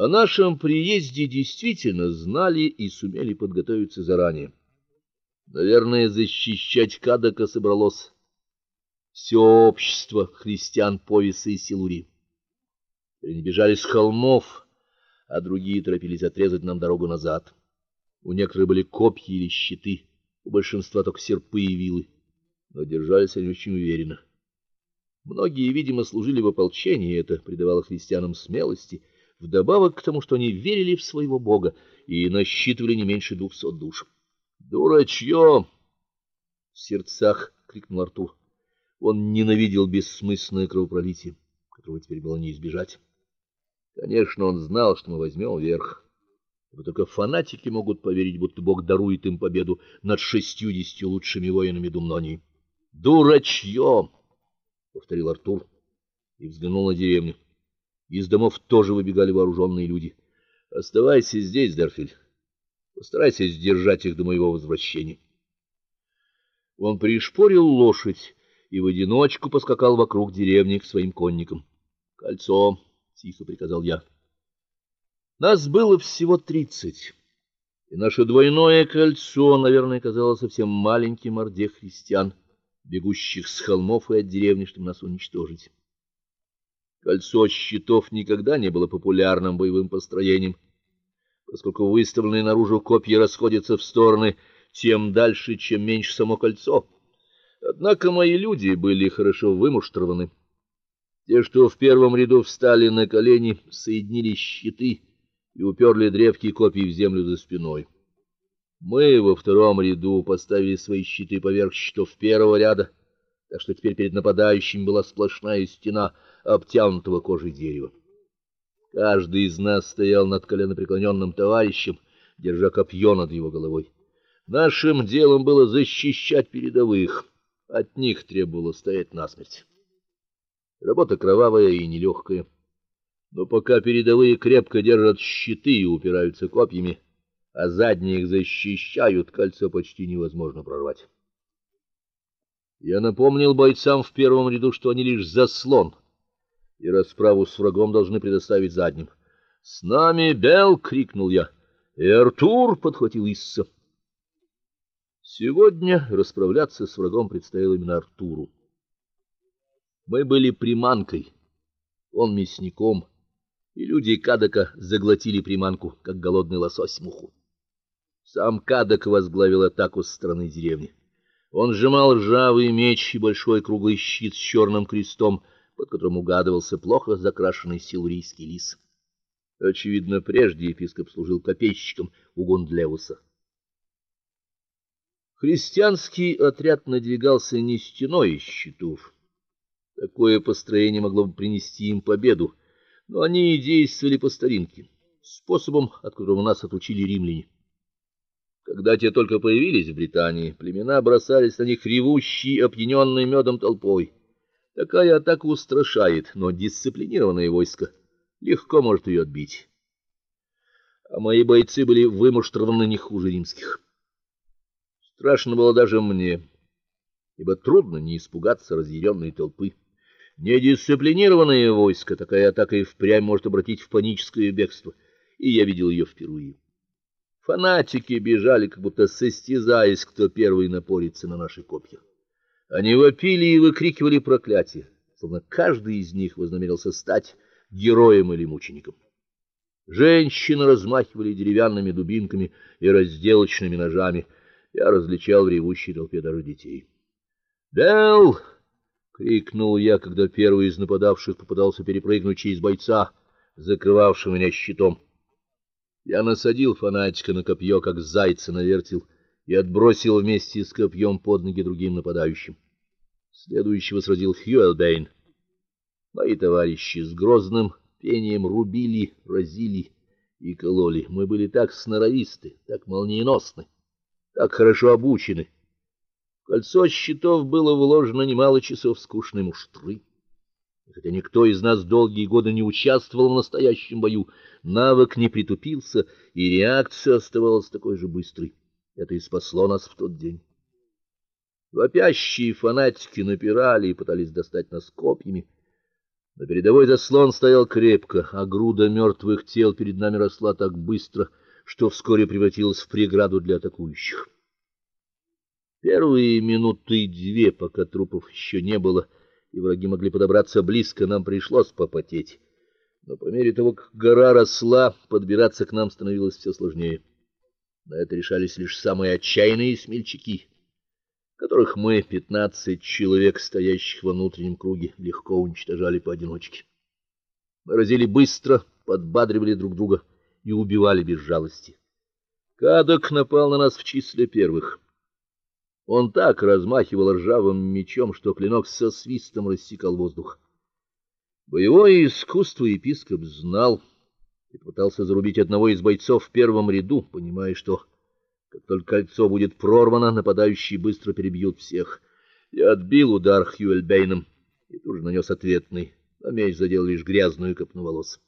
О нашем приезде действительно знали и сумели подготовиться заранее. Наверное, защищать Кадака собралось все общество христиан Повиса и Силури. Они бежали с холмов, а другие торопились отрезать нам дорогу назад. У некоторых были копья или щиты, у большинства только серпы и вилы, но держались они очень уверенно. Многие, видимо, служили в ополчении, и это придавало христианам смелости, вдобавок к тому, что они верили в своего бога и насчитывали не меньше двухсот душ. "Дурачье!" в сердцах крикнул Артур. Он ненавидел бессмысленное кровопролитие, которого теперь было не избежать. Конечно, он знал, что мы возьмем верх. Вот только фанатики могут поверить, будто Бог дарует им победу над шестьюдесятью лучшими воинами Думнонии. "Дурачье!" повторил Артур и взглянул на деревню. Из домов тоже выбегали вооруженные люди. Оставайся здесь, Дерфель. Постарайся сдержать их до моего возвращения. Он пришпорил лошадь и в одиночку поскакал вокруг деревни к своим конникам. "Кольцо", тихо приказал я. Нас было всего тридцать. И наше двойное кольцо, наверное, казалось совсем маленьким орде христиан, бегущих с холмов и от деревни, чтобы нас уничтожить. Кольцо щитов никогда не было популярным боевым построением, поскольку выставленные наружу копья расходятся в стороны тем дальше, чем меньше само кольцо. Однако мои люди были хорошо вымуштрованы. Те, что в первом ряду встали на колени, соединили щиты и уперли древки копий в землю за спиной. Мы во втором ряду поставили свои щиты поверх щитов первого ряда, так что теперь перед нападающими была сплошная стена обтянутого кожей дерева. Каждый из нас стоял над коленопреклоненным товарищем, держа копье над его головой. Нашим делом было защищать передовых, от них требовалось стоять насмерть. Работа кровавая и нелегкая. Но пока передовые крепко держат щиты и упираются копьями, а задние их защищают, кольцо почти невозможно прорвать. Я напомнил бойцам в первом ряду, что они лишь заслон и расправу с врагом должны предоставить задним. "С нами Бел!" крикнул я. "И Артур!" подхватил Исса. Сегодня расправляться с врагом предстояло именно Артуру. Мы были приманкой, он мясником, и люди Кадака заглотили приманку, как голодный лосось муху. Сам Кадак возглавил атаку со стороны деревни. Он сжимал ржавый меч и большой круглый щит с черным крестом под которым угадывался плохо закрашенный силурийский лис. Очевидно, прежде епископ служил копейщиком у Гундлеуса. Христианский отряд надвигался не стеной из щитов. Такое построение могло бы принести им победу, но они действовали по старинке, способом, от которого нас отучили римляне. Когда те только появились в Британии, племена бросались на них ревущей, опьяненной медом толпой. Такая атака устрашает, но дисциплинированное войско легко может ее отбить. А мои бойцы были вымуштрованы не хуже римских. Страшно было даже мне, ибо трудно не испугаться разъяренной толпы. Недисциплинированное войско такая атака и впрямь может обратить в паническое бегство, и я видел ее впервые. Фанатики бежали, как будто состязаясь, кто первый напорится на наши копья. Они вопили и выкрикивали проклятия, словно каждый из них вознамерился стать героем или мучеником. Женщины размахивали деревянными дубинками и разделочными ножами. Я различал в ревущей толпе даже детей. "Бел!" крикнул я, когда первый из нападавших попытался перепрыгнуть через бойца, закрывавшего меня щитом. Я насадил фанатика на копье, как зайца на вертел и отбросил вместе с копьем под ноги другим нападающим. Следующего сразил Хьюэлбейн. Мои товарищи с грозным пением рубили, разили и кололи. Мы были так сноровисты, так молниеносны, так хорошо обучены. В кольцо щитов было вложено немало часов скучной муштры. Хотя никто из нас долгие годы не участвовал в настоящем бою, навык не притупился, и реакция оставалась такой же быстрой. Это и спасло нас в тот день. Вопящие фанатики напирали и пытались достать нас копьями. На передовой заслон стоял крепко, а груда мертвых тел перед нами росла так быстро, что вскоре превратилась в преграду для атакующих. Первые минуты две, пока трупов еще не было, и враги могли подобраться близко, нам пришлось попотеть. Но по мере того, как гора росла, подбираться к нам становилось все сложнее. На это решались лишь самые отчаянные смельчаки которых мы, пятнадцать человек, стоящих во внутреннем круге, легко уничтожали поодиночке. Мы разили быстро, подбадривали друг друга и убивали без жалости. Кадок напал на нас в числе первых. Он так размахивал ржавым мечом, что клинок со свистом рассекал воздух. Боевое искусство епископ знал и пытался зарубить одного из бойцов в первом ряду, понимая, что как только кольцо будет прорвано, нападающие быстро перебьют всех. Я отбил удар Хьюэльбейном и тут же нанес ответный, а меч задел лишь грязную копну волос.